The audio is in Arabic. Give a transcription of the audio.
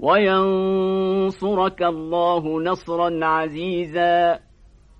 وينصرك الله نصرا عزيزا